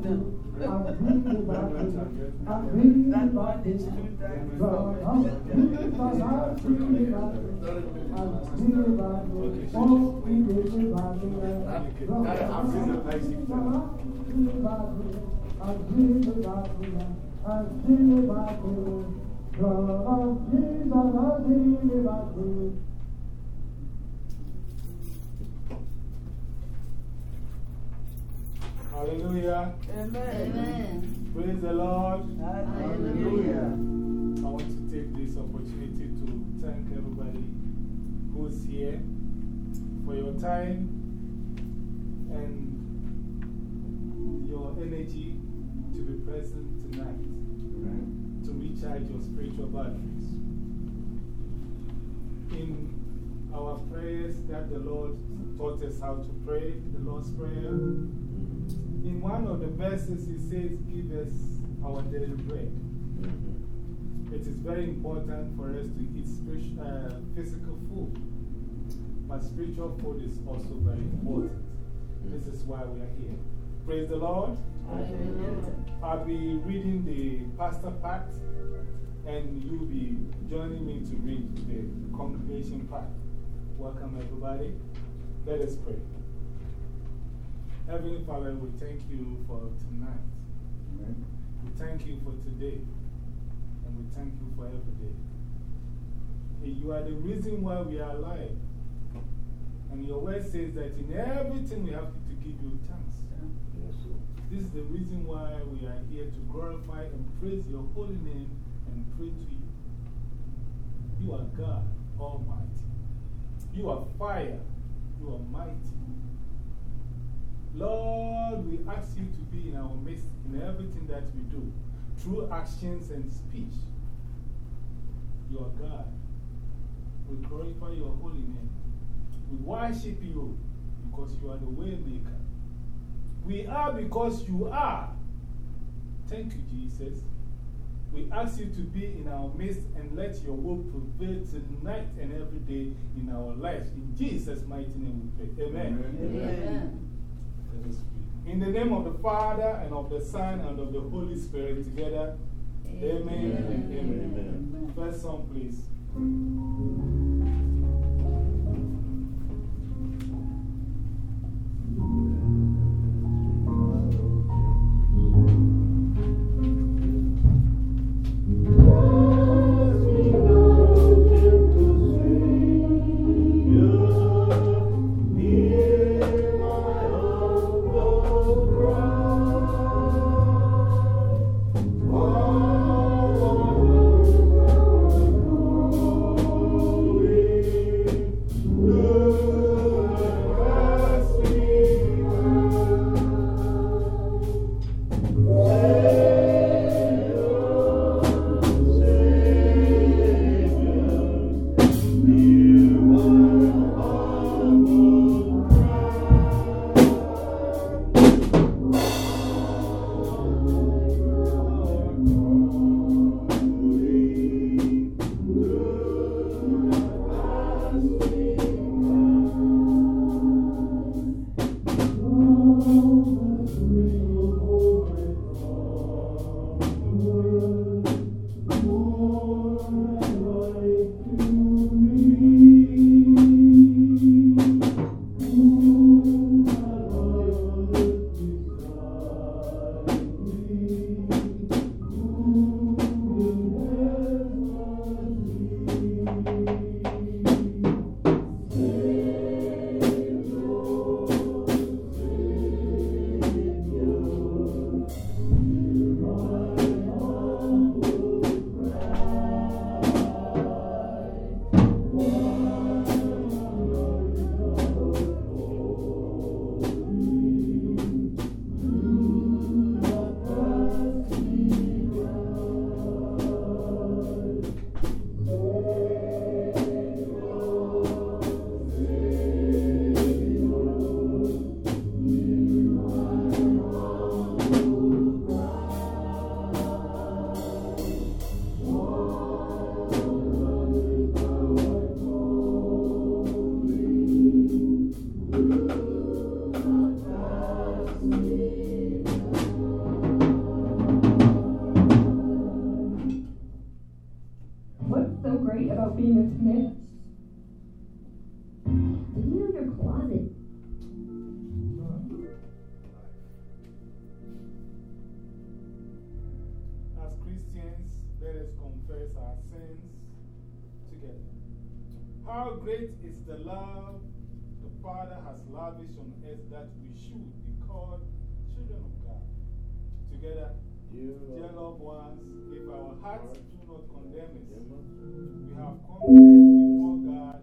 about you. I'm thinking about you. I'm thinking about of Jesus, I'm thinking about you. I'm thinking about you. Oh, we did about Jesus, I'm thinking about you. I'm thinking about you. I'm thinking about. Blood of Jesus, I'm thinking about. Hallelujah. Amen. Praise the Lord. Hallelujah. I want to take this opportunity to thank everybody who's here for your time and your energy to be present tonight to recharge your spiritual batteries. In our prayers that the Lord taught us how to pray, the Lord's Prayer, in one of the verses, He says, Give us our daily bread. It is very important for us to eat uh, physical food, but spiritual food is also very important. This is why we are here. Praise the Lord. I'll be reading the pastor part, and you'll be joining me to read the congregation part. Welcome, everybody. Let us pray. Heavenly Father, we thank you for tonight. Amen. We thank you for today. And we thank you for every day. You are the reason why we are alive. And your word says that in everything we have to give you thanks. This is the reason why we are here to glorify and praise your holy name and pray to you. You are God Almighty. You are fire. You are mighty. Lord, we ask you to be in our midst in everything that we do, through actions and speech. You are God. We glorify your holy name. We worship you because you are the way maker. We are because you are. Thank you, Jesus. We ask you to be in our midst and let your will prevail tonight and every day in our lives. In Jesus' mighty name we pray. Amen. Amen. Let In the name of the Father, and of the Son, and of the Holy Spirit, together. Amen, and amen. First song, please. Great about being a Smith? you in your closet. As Christians, let us confess our sins together. How great is the love the Father has lavished on us that we should be called children of God. Together, dear loved ones, if our hearts do not condemn us, we have confidence before God.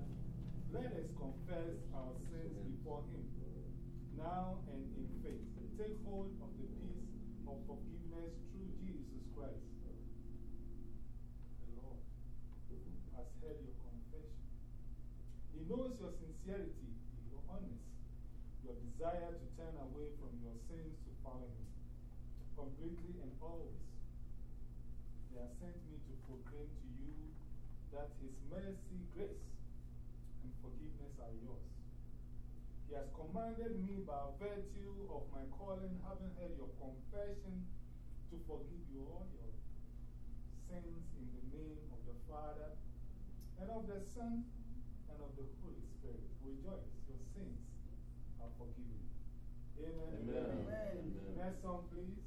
Let us confess our sins before Him, now and in faith. Take hold of the peace of forgiveness through Jesus Christ. The Lord has heard your confession. He knows your sincerity, your honest, your desire to turn away from your sins to follow Him completely and always. He has sent me to proclaim to you that His mercy, grace, and forgiveness are yours. He has commanded me by virtue of my calling, having heard your confession, to forgive you all your sins in the name of the Father, and of the Son, and of the Holy Spirit. Rejoice, your sins are forgiven. Amen. Amen. Amen. Next song, please.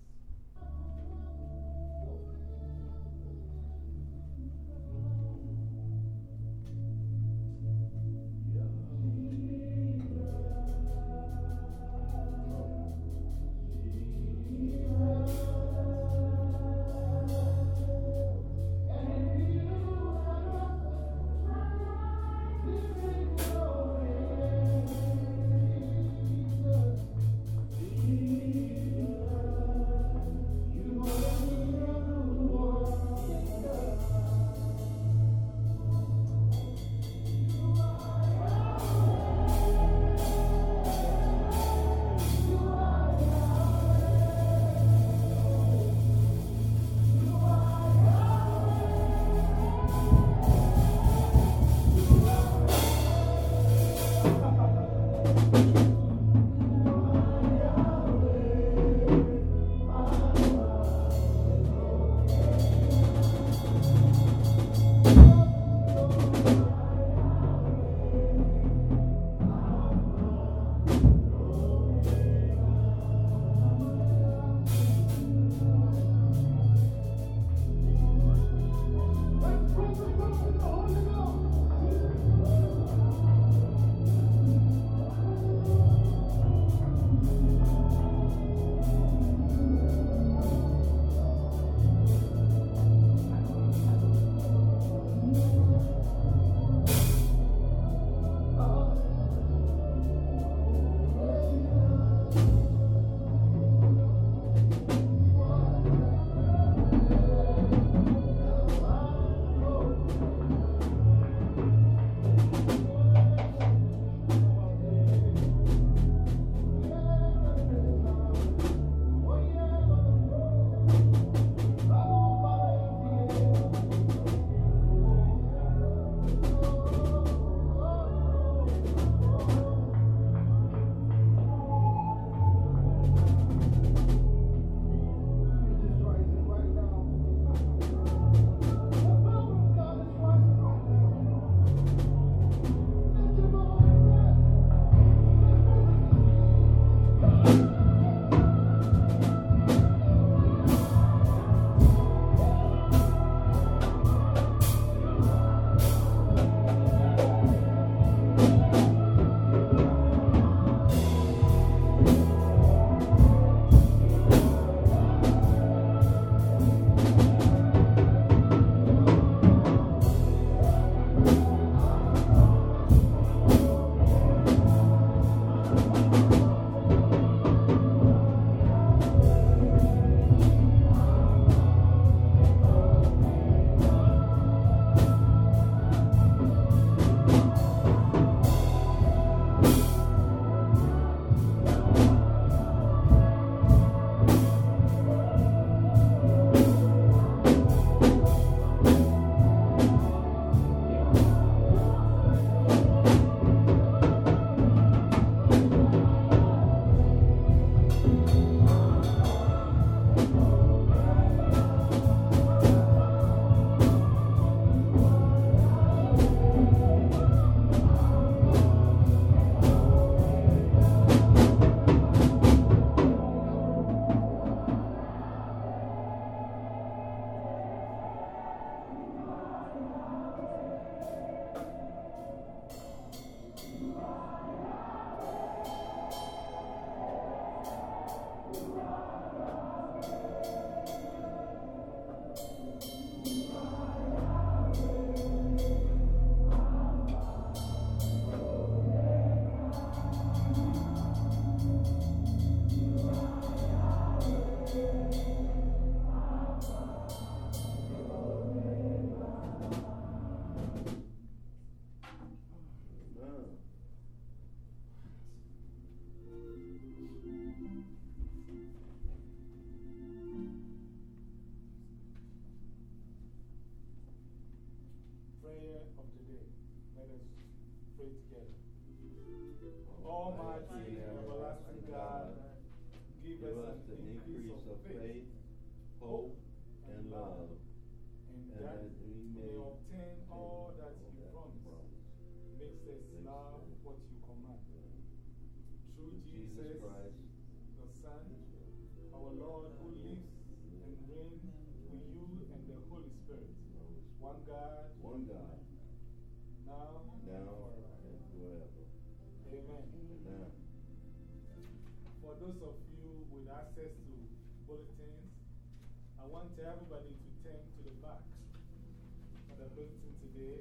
Of today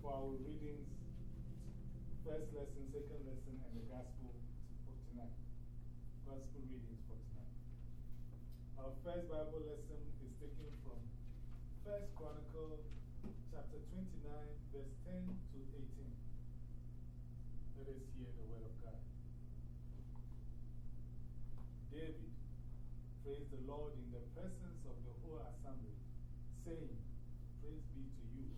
for our readings first lesson, second lesson, and the gospel for tonight. Gospel readings for tonight. Our first Bible lesson is taken from First Chronicle chapter 29, verse 10 to 18. Let us hear the word of God. David praised the Lord in the presence of the whole assembly, saying, Praise be to you,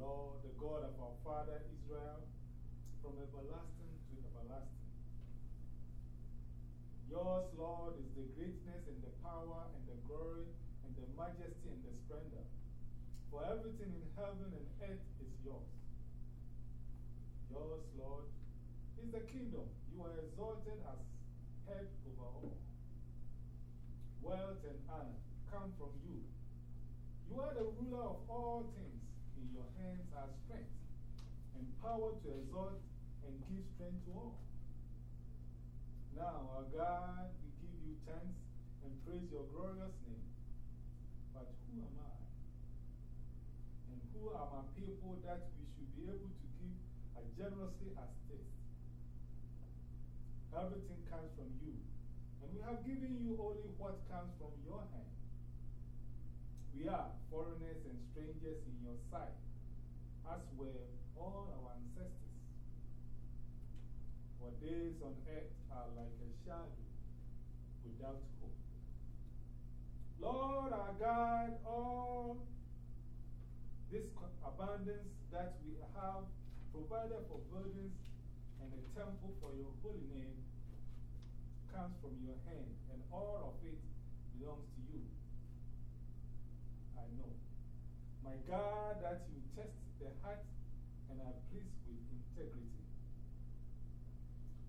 Lord, the God of our father Israel, from everlasting to everlasting. Yours, Lord, is the greatness and the power and the glory and the majesty and the splendor. For everything in heaven and earth is yours. Yours, Lord, is the kingdom. You are exalted as head over all. Wealth and honor come from you. You are the ruler of all things. In your hands are strength and power to exalt and give strength to all. Now, our God, thanks and praise your glorious name. But who am I? And who are my people that we should be able to give as generously as this? Everything comes from you, and we have given you only what comes from your hand. We are foreigners and strangers in your sight, as were all our ancestors. For days on earth are like a shadow without hope. Lord our God, all this abundance that we have provided for buildings and a temple for your holy name comes from your hand, and all of it belongs to you. I know. My God, that you test the heart and are pleased with integrity.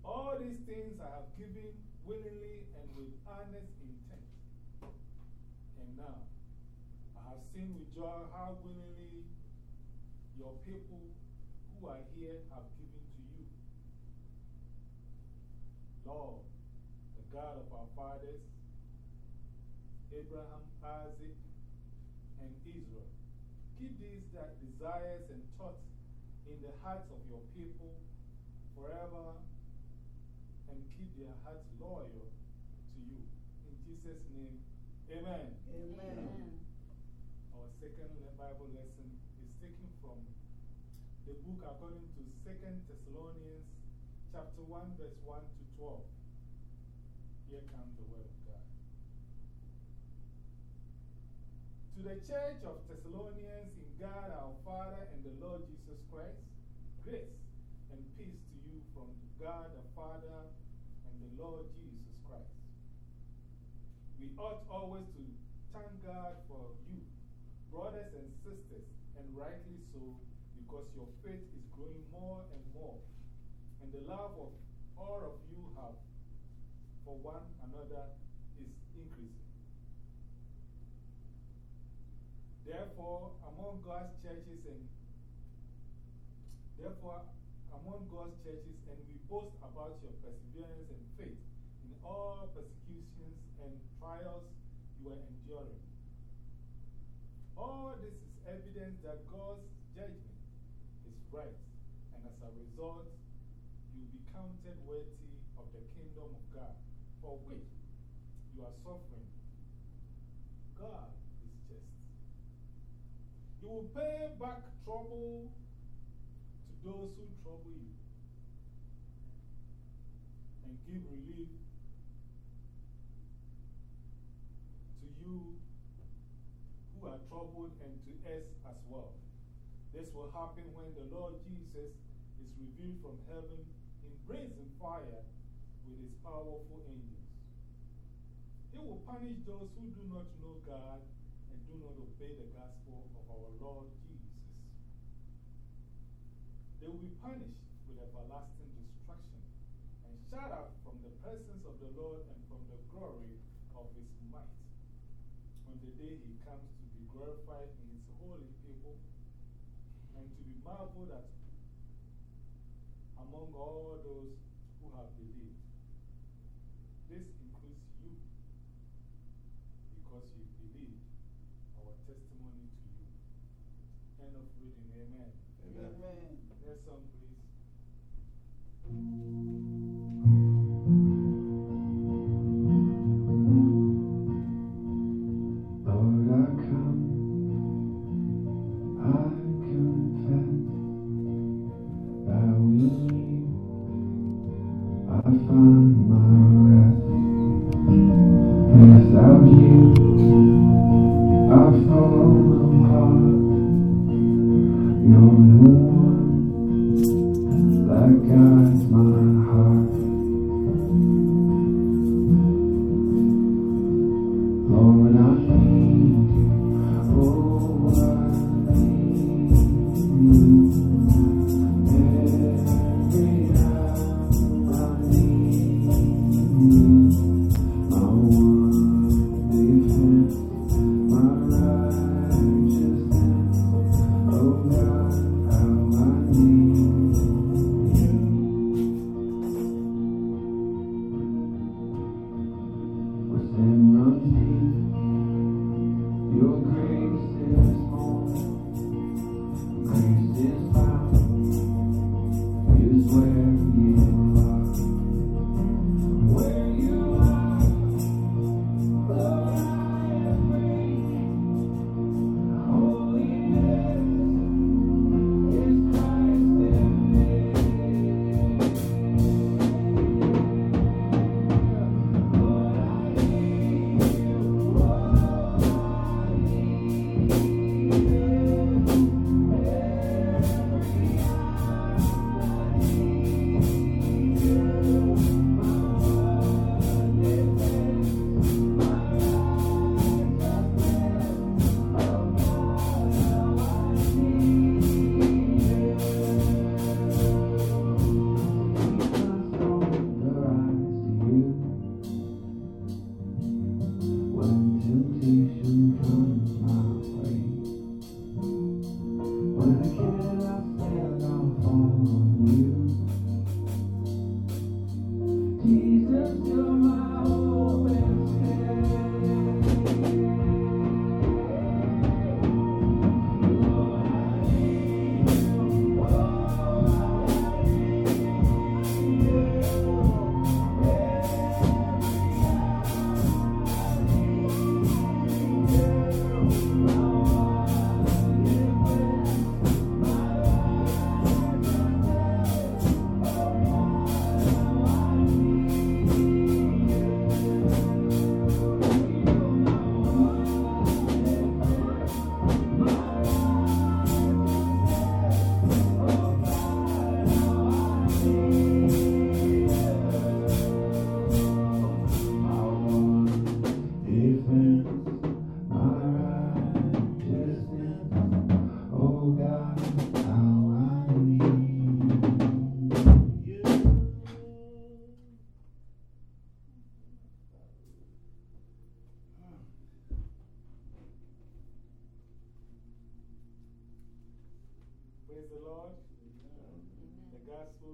All these things I have given willingly with honest intent. And now, I have seen with joy how willingly your people who are here have given to you. Lord, the God of our fathers, Abraham, Isaac, and Israel, keep these desires and thoughts in the hearts of your people forever and keep their hearts loyal Jesus' name, amen. Amen. Our second Bible lesson is taken from the book according to 2 Thessalonians chapter 1, verse 1 to 12. Here comes the word of God. To the church of Thessalonians in God our Father and the Lord Jesus Christ, grace and peace to you from God the Father and the Lord Jesus Christ. We ought always to thank God for you, brothers and sisters, and rightly so, because your faith is growing more and more, and the love of all of you have for one another is increasing. Therefore, among God's churches and therefore, among God's churches, and we boast about your perseverance and faith in all and trials you are enduring. All this is evidence that God's judgment is right, and as a result, you'll be counted worthy of the kingdom of God, for which you are suffering. God is just. He will pay back trouble to those who trouble you and give relief you who are troubled and to us as well. This will happen when the Lord Jesus is revealed from heaven in brazen fire with his powerful angels. He will punish those who do not know God and do not obey the gospel of our Lord Jesus. They will be punished with everlasting destruction and shut out from the presence of the Lord and from the glory of his might. On the day he comes to be glorified in his holy people and to be marveled at among all those who have believed. This includes you because you believed our testimony to you. End of reading. Amen. Amen. Next song, please. You.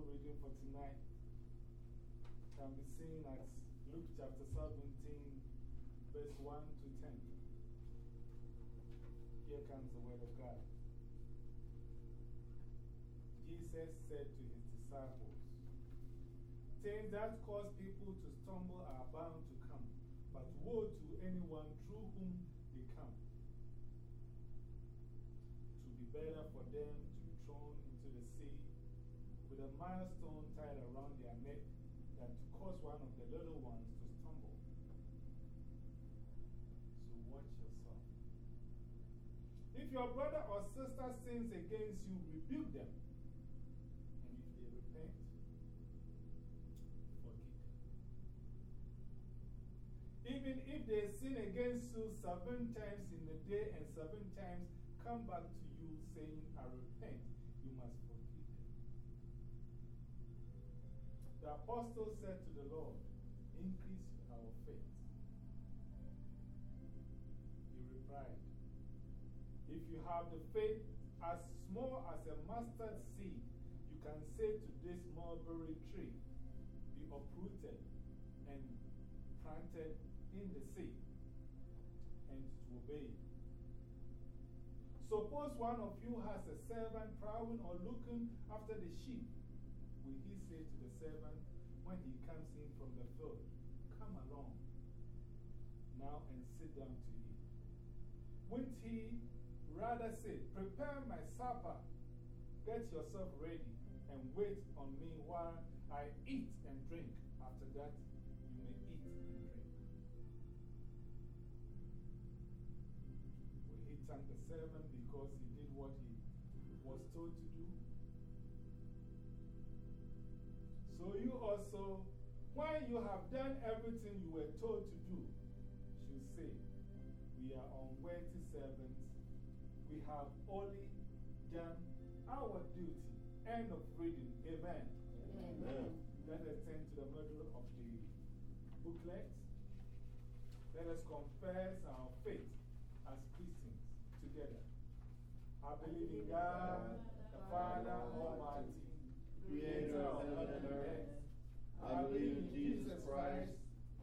Gospel reading for tonight can be seen as Luke chapter 17, verse 1 to 10. Here comes the word of God. Jesus said to his disciples, Things that cause people to stumble are bound to come, but woe to anyone through whom they come. Would be better for them milestone tied around their neck that caused one of the little ones to stumble. So watch yourself. If your brother or sister sins against you, rebuke them. And if they repent, forgive them. Even if they sin against you seven times in the day and seven times come back to The apostle said to the Lord, Increase our faith. He replied, If you have the faith as small as a mustard seed, you can say to this mulberry tree, Be uprooted and planted in the sea, and to obey. Suppose one of you has a servant prowling or looking after the sheep. Will he say to the servant when he comes in from the field, Come along now and sit down to eat? Wouldn't he rather say, Prepare my supper, get yourself ready, and wait on me while I eat and drink? After that, you may eat and drink. He thank the servant because he did what he was told to So you also, when you have done everything you were told to do, should say, We are unworthy servants. We have only done our duty. End of reading. Amen. Amen. Let us turn to the middle of the booklet. Let us confess our faith as Christians together. I believe in God, the Father Almighty, Creator of heaven and earth. I believe in Jesus Christ,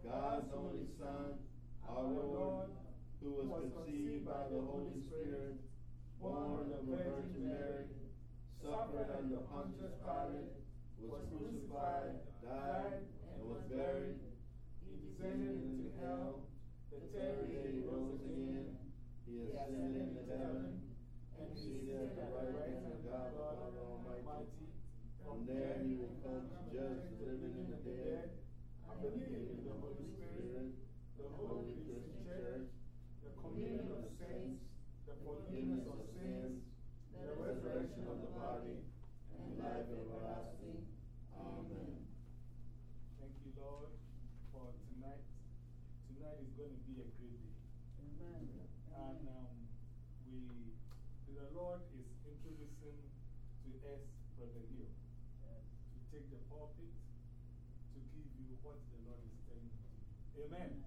God's only Son, our Lord, who was conceived by the Holy Spirit, born of the Virgin Mary, suffered under Pontius Pilate, was crucified, died, and was buried. He descended into hell. The third day he rose again. He ascended into heaven, and he seated at the right hand of God the Almighty. From there he will come to judge the living and the dead. I believe in the Holy Spirit, the Holy Christian Church, the communion of saints, the forgiveness of sins, the resurrection of the body, and life everlasting. Amen. Thank you, Lord, for tonight. Tonight is going to be a great day. Amen. And um, we, the Lord is introducing to us Brother Hill to take the pulpit to give you what the Lord is telling you to do. Amen. Amen.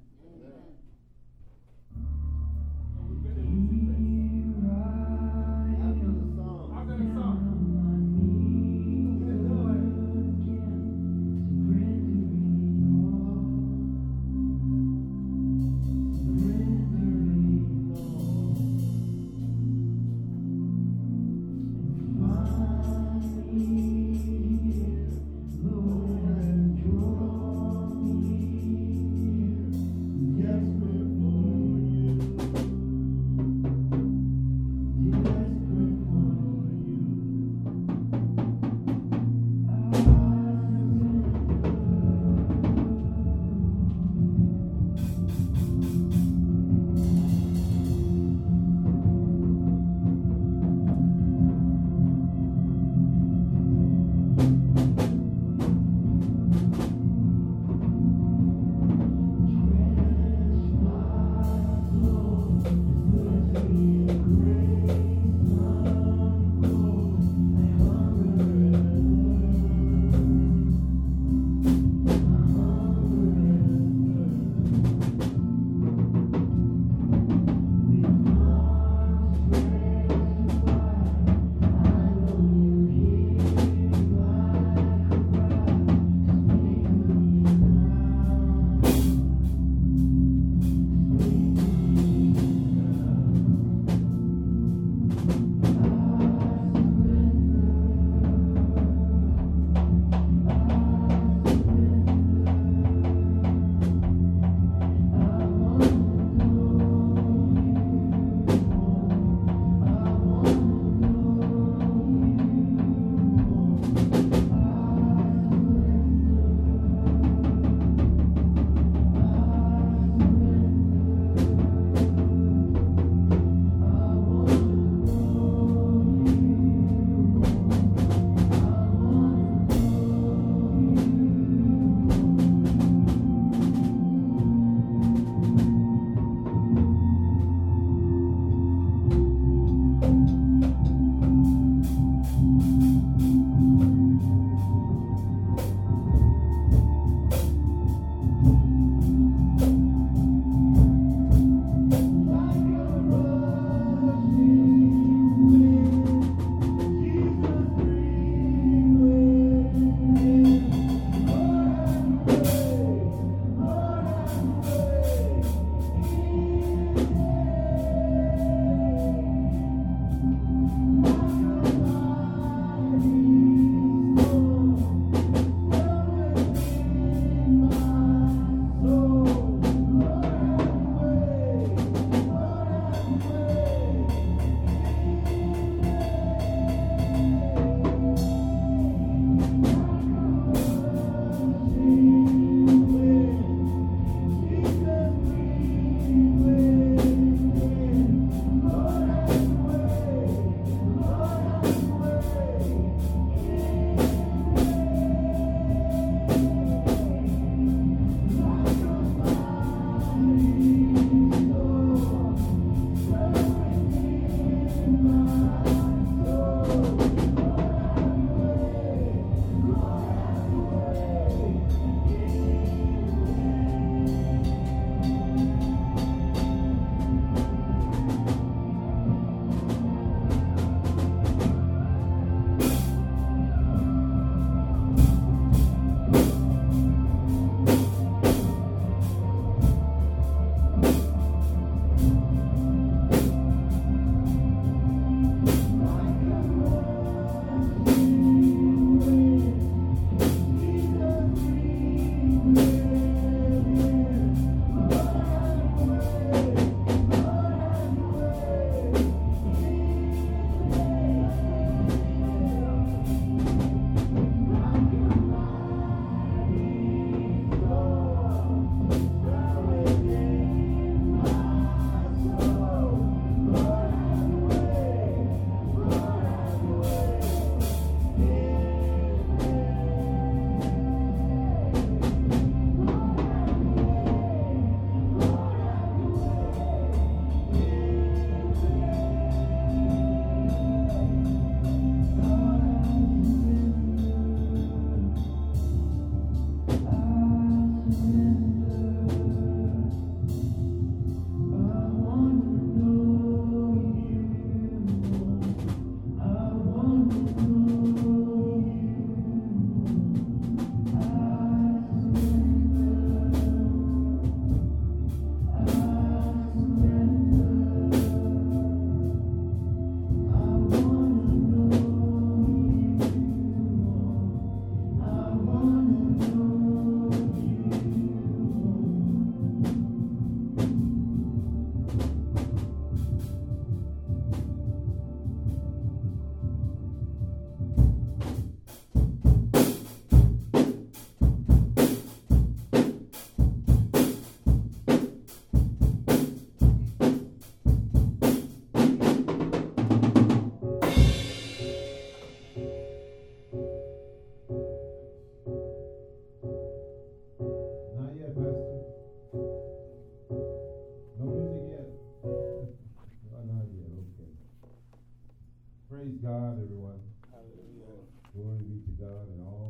Glory be to God and all.